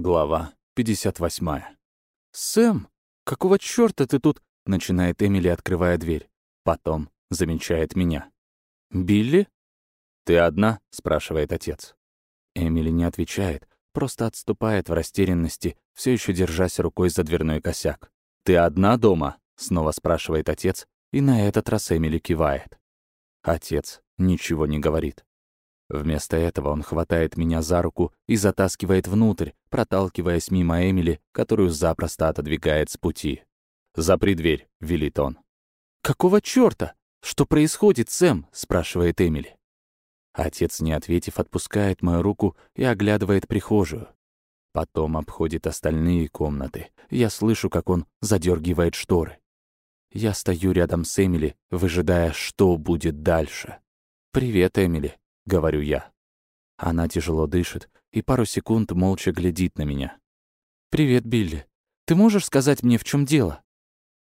Глава 58. «Сэм, какого чёрта ты тут?» — начинает Эмили, открывая дверь. Потом замечает меня. «Билли?» «Ты одна?» — спрашивает отец. Эмили не отвечает, просто отступает в растерянности, все еще держась рукой за дверной косяк. «Ты одна дома?» — снова спрашивает отец, и на этот раз Эмили кивает. Отец ничего не говорит. Вместо этого он хватает меня за руку и затаскивает внутрь, проталкиваясь мимо Эмили, которую запросто отодвигает с пути. «Запри дверь», — велит он. «Какого чёрта? Что происходит, Сэм?» — спрашивает Эмили. Отец, не ответив, отпускает мою руку и оглядывает прихожую. Потом обходит остальные комнаты. Я слышу, как он задергивает шторы. Я стою рядом с Эмили, выжидая, что будет дальше. «Привет, Эмили», говорю я. Она тяжело дышит и пару секунд молча глядит на меня. «Привет, Билли. Ты можешь сказать мне, в чем дело?»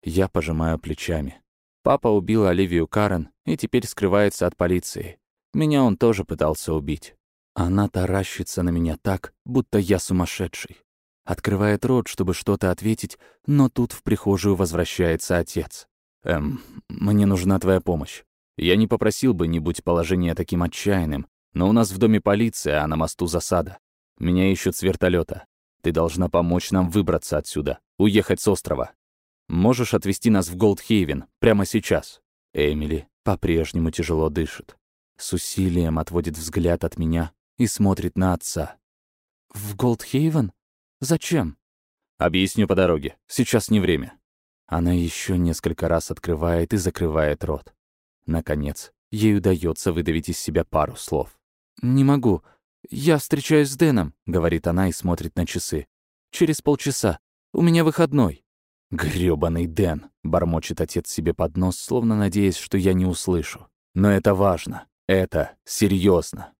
Я пожимаю плечами. Папа убил Оливию Карен и теперь скрывается от полиции. Меня он тоже пытался убить. Она таращится на меня так, будто я сумасшедший. Открывает рот, чтобы что-то ответить, но тут в прихожую возвращается отец. «Эм, мне нужна твоя помощь. Я не попросил бы, не будь положение таким отчаянным, но у нас в доме полиция, а на мосту засада. Меня ищут с вертолета. Ты должна помочь нам выбраться отсюда, уехать с острова. Можешь отвезти нас в Голдхейвен прямо сейчас?» Эмили по-прежнему тяжело дышит. С усилием отводит взгляд от меня и смотрит на отца. «В Голдхейвен? Зачем?» «Объясню по дороге. Сейчас не время». Она еще несколько раз открывает и закрывает рот. Наконец, ей удается выдавить из себя пару слов. «Не могу. Я встречаюсь с Дэном», — говорит она и смотрит на часы. «Через полчаса. У меня выходной». «Грёбаный Дэн», — бормочет отец себе под нос, словно надеясь, что я не услышу. «Но это важно. Это серьезно.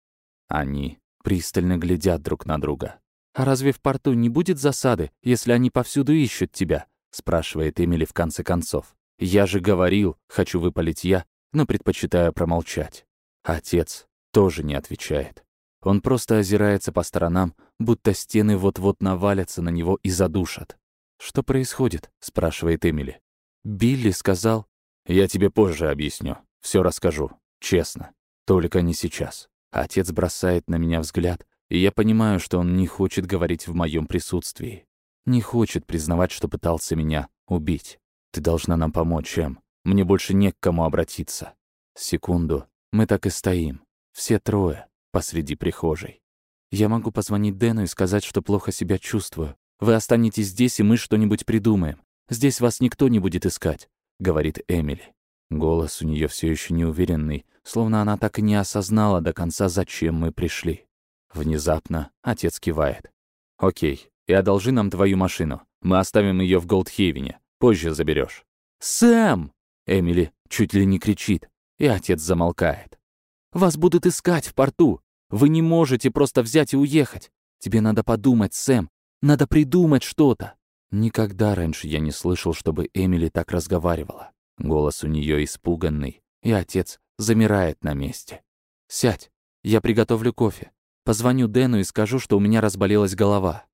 Они пристально глядят друг на друга. «А разве в порту не будет засады, если они повсюду ищут тебя?» — спрашивает Эмили в конце концов. «Я же говорил, хочу выпалить я, но предпочитаю промолчать. Отец тоже не отвечает. Он просто озирается по сторонам, будто стены вот-вот навалятся на него и задушат. «Что происходит?» — спрашивает Эмили. «Билли сказал...» «Я тебе позже объясню. Все расскажу. Честно. Только не сейчас». Отец бросает на меня взгляд, и я понимаю, что он не хочет говорить в моем присутствии. Не хочет признавать, что пытался меня убить. Ты должна нам помочь, Эм. Мне больше не к кому обратиться. Секунду. Мы так и стоим. Все трое. Посреди прихожей. Я могу позвонить Дэну и сказать, что плохо себя чувствую. Вы останетесь здесь, и мы что-нибудь придумаем. Здесь вас никто не будет искать», — говорит Эмили. Голос у нее все еще неуверенный, словно она так и не осознала до конца, зачем мы пришли. Внезапно отец кивает. «Окей, и одолжи нам твою машину. Мы оставим ее в Голдхейвене. Позже заберешь. «Сэм!» Эмили чуть ли не кричит, и отец замолкает. «Вас будут искать в порту. Вы не можете просто взять и уехать. Тебе надо подумать, Сэм. Надо придумать что-то». Никогда раньше я не слышал, чтобы Эмили так разговаривала. Голос у нее испуганный, и отец замирает на месте. «Сядь, я приготовлю кофе. Позвоню Дэну и скажу, что у меня разболелась голова».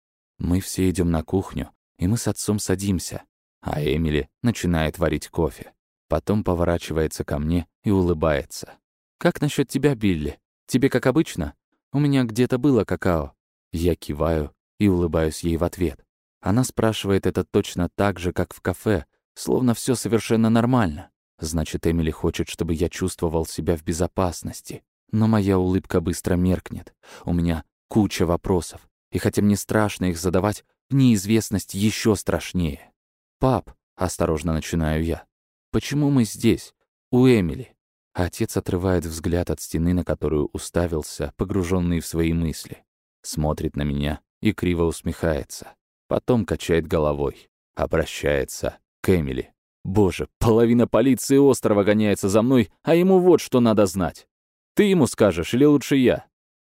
Мы все идем на кухню, и мы с отцом садимся, а Эмили начинает варить кофе. Потом поворачивается ко мне и улыбается. «Как насчет тебя, Билли? Тебе как обычно? У меня где-то было какао». Я киваю и улыбаюсь ей в ответ. Она спрашивает это точно так же, как в кафе, словно все совершенно нормально. Значит, Эмили хочет, чтобы я чувствовал себя в безопасности. Но моя улыбка быстро меркнет. У меня куча вопросов. И хотя мне страшно их задавать, неизвестность еще страшнее. «Пап», — осторожно начинаю я, Почему мы здесь? У Эмили. Отец отрывает взгляд от стены, на которую уставился, погруженный в свои мысли. Смотрит на меня и криво усмехается. Потом качает головой. Обращается к Эмили. «Боже, половина полиции острова гоняется за мной, а ему вот что надо знать. Ты ему скажешь или лучше я?»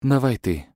«Давай ты».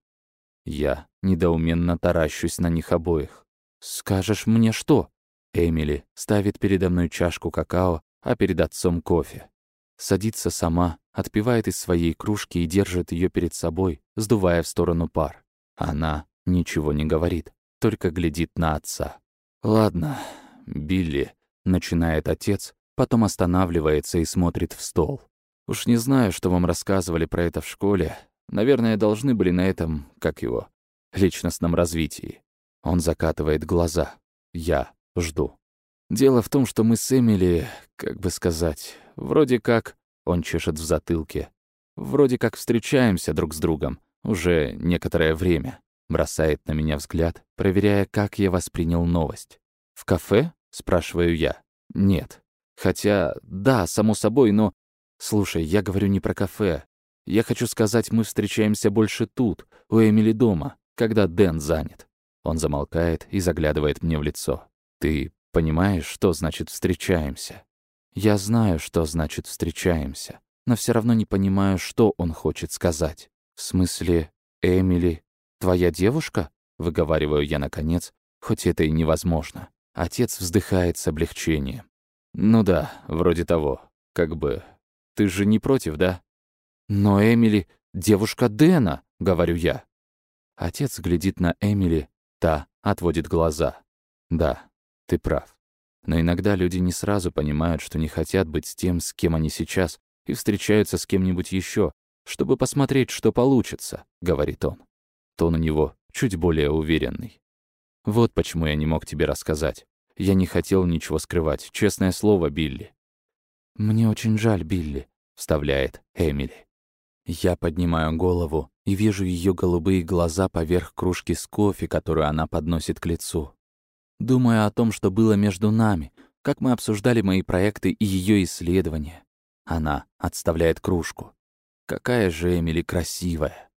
Я недоуменно таращусь на них обоих. «Скажешь мне что?» Эмили ставит передо мной чашку какао а перед отцом кофе. Садится сама, отпивает из своей кружки и держит ее перед собой, сдувая в сторону пар. Она ничего не говорит. только глядит на отца. «Ладно, Билли», — начинает отец, потом останавливается и смотрит в стол. «Уж не знаю, что вам рассказывали про это в школе. Наверное, должны были на этом, как его, личностном развитии». Он закатывает глаза. Я жду. Дело в том, что мы с Эмили, как бы сказать, вроде как... Он чешет в затылке. Вроде как встречаемся друг с другом. Уже некоторое время. Бросает на меня взгляд, проверяя, как я воспринял новость. «В кафе?» — спрашиваю я. «Нет. Хотя, да, само собой, но... Слушай, я говорю не про кафе. Я хочу сказать, мы встречаемся больше тут, у Эмили дома, когда Дэн занят». Он замолкает и заглядывает мне в лицо. «Ты понимаешь, что значит «встречаемся»?» Я знаю, что значит «встречаемся», но все равно не понимаю, что он хочет сказать. В смысле, Эмили «Твоя девушка?» — выговариваю я наконец, хоть это и невозможно. Отец вздыхает с облегчением. «Ну да, вроде того. Как бы... Ты же не против, да?» «Но Эмили — девушка Дэна», — говорю я. Отец глядит на Эмили, та отводит глаза. «Да, ты прав. Но иногда люди не сразу понимают, что не хотят быть с тем, с кем они сейчас, и встречаются с кем-нибудь еще, чтобы посмотреть, что получится», — говорит он. Тон у него чуть более уверенный. Вот почему я не мог тебе рассказать. Я не хотел ничего скрывать, честное слово, Билли. «Мне очень жаль, Билли», — вставляет Эмили. Я поднимаю голову и вижу ее голубые глаза поверх кружки с кофе, которую она подносит к лицу. Думаю о том, что было между нами, как мы обсуждали мои проекты и ее исследования. Она отставляет кружку. Какая же Эмили красивая.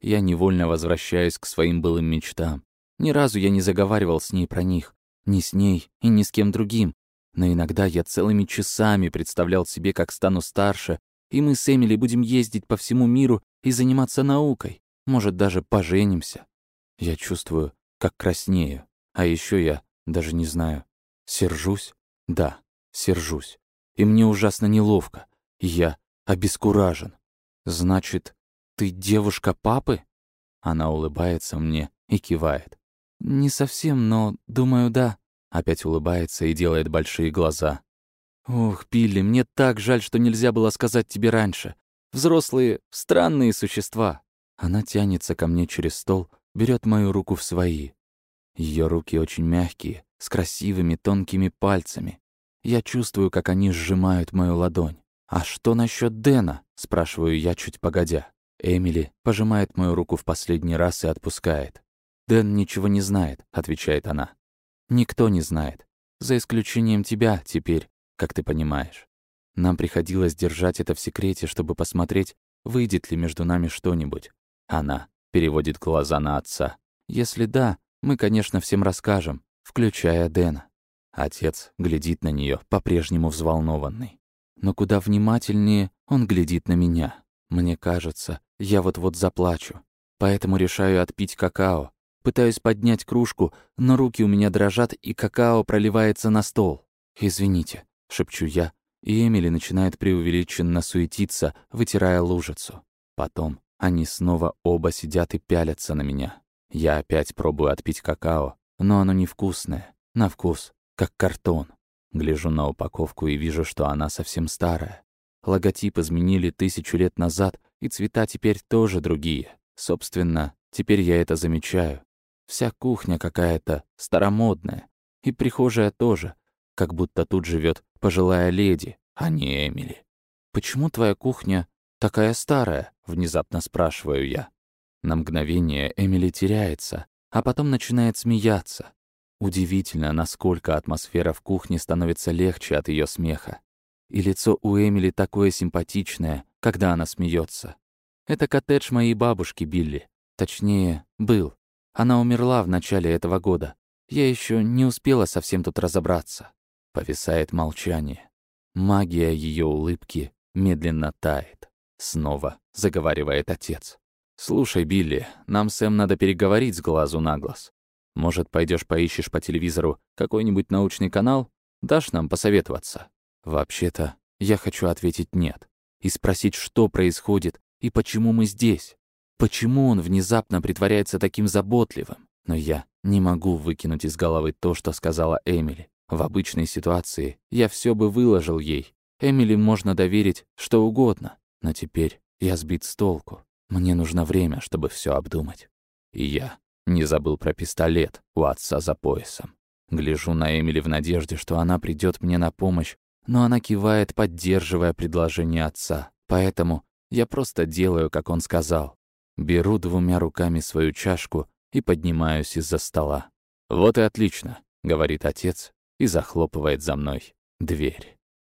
Я невольно возвращаюсь к своим былым мечтам. Ни разу я не заговаривал с ней про них. Ни с ней и ни с кем другим. Но иногда я целыми часами представлял себе, как стану старше, и мы с Эмили будем ездить по всему миру и заниматься наукой. Может, даже поженимся. Я чувствую, как краснею. А еще я даже не знаю. Сержусь? Да, сержусь. И мне ужасно неловко. И я обескуражен. Значит, «Ты девушка папы?» Она улыбается мне и кивает. «Не совсем, но, думаю, да». Опять улыбается и делает большие глаза. «Ух, Билли, мне так жаль, что нельзя было сказать тебе раньше. Взрослые — странные существа». Она тянется ко мне через стол, берет мою руку в свои. Ее руки очень мягкие, с красивыми тонкими пальцами. Я чувствую, как они сжимают мою ладонь. «А что насчет Дэна?» — спрашиваю я чуть погодя. Эмили пожимает мою руку в последний раз и отпускает. «Дэн ничего не знает», — отвечает она. «Никто не знает. За исключением тебя теперь, как ты понимаешь. Нам приходилось держать это в секрете, чтобы посмотреть, выйдет ли между нами что-нибудь. Она переводит глаза на отца. Если да, мы, конечно, всем расскажем, включая Дэна. Отец глядит на нее, по-прежнему взволнованный. Но куда внимательнее он глядит на меня. Мне кажется, я вот-вот заплачу. Поэтому решаю отпить какао. Пытаюсь поднять кружку, но руки у меня дрожат, и какао проливается на стол. «Извините», — шепчу я, и Эмили начинает преувеличенно суетиться, вытирая лужицу. Потом они снова оба сидят и пялятся на меня. Я опять пробую отпить какао, но оно невкусное, на вкус, как картон. Гляжу на упаковку и вижу, что она совсем старая. Логотип изменили тысячу лет назад, и цвета теперь тоже другие. Собственно, теперь я это замечаю. Вся кухня какая-то старомодная. И прихожая тоже, как будто тут живет пожилая леди, а не Эмили. «Почему твоя кухня такая старая?» — внезапно спрашиваю я. На мгновение Эмили теряется, а потом начинает смеяться. Удивительно, насколько атмосфера в кухне становится легче от ее смеха. И лицо у Эмили такое симпатичное, когда она смеется. Это коттедж моей бабушки Билли. Точнее, был. Она умерла в начале этого года. Я еще не успела совсем тут разобраться. Повисает молчание. Магия ее улыбки медленно тает. Снова заговаривает отец. «Слушай, Билли, нам с Эм надо переговорить с глазу на глаз. Может, пойдешь поищешь по телевизору какой-нибудь научный канал? Дашь нам посоветоваться?» Вообще-то, я хочу ответить «нет» и спросить, что происходит и почему мы здесь. Почему он внезапно притворяется таким заботливым? Но я не могу выкинуть из головы то, что сказала Эмили. В обычной ситуации я все бы выложил ей. Эмили можно доверить что угодно, но теперь я сбит с толку. Мне нужно время, чтобы все обдумать. И я не забыл про пистолет у отца за поясом. Гляжу на Эмили в надежде, что она придет мне на помощь, но она кивает, поддерживая предложение отца. Поэтому я просто делаю, как он сказал. Беру двумя руками свою чашку и поднимаюсь из-за стола. «Вот и отлично», — говорит отец и захлопывает за мной дверь.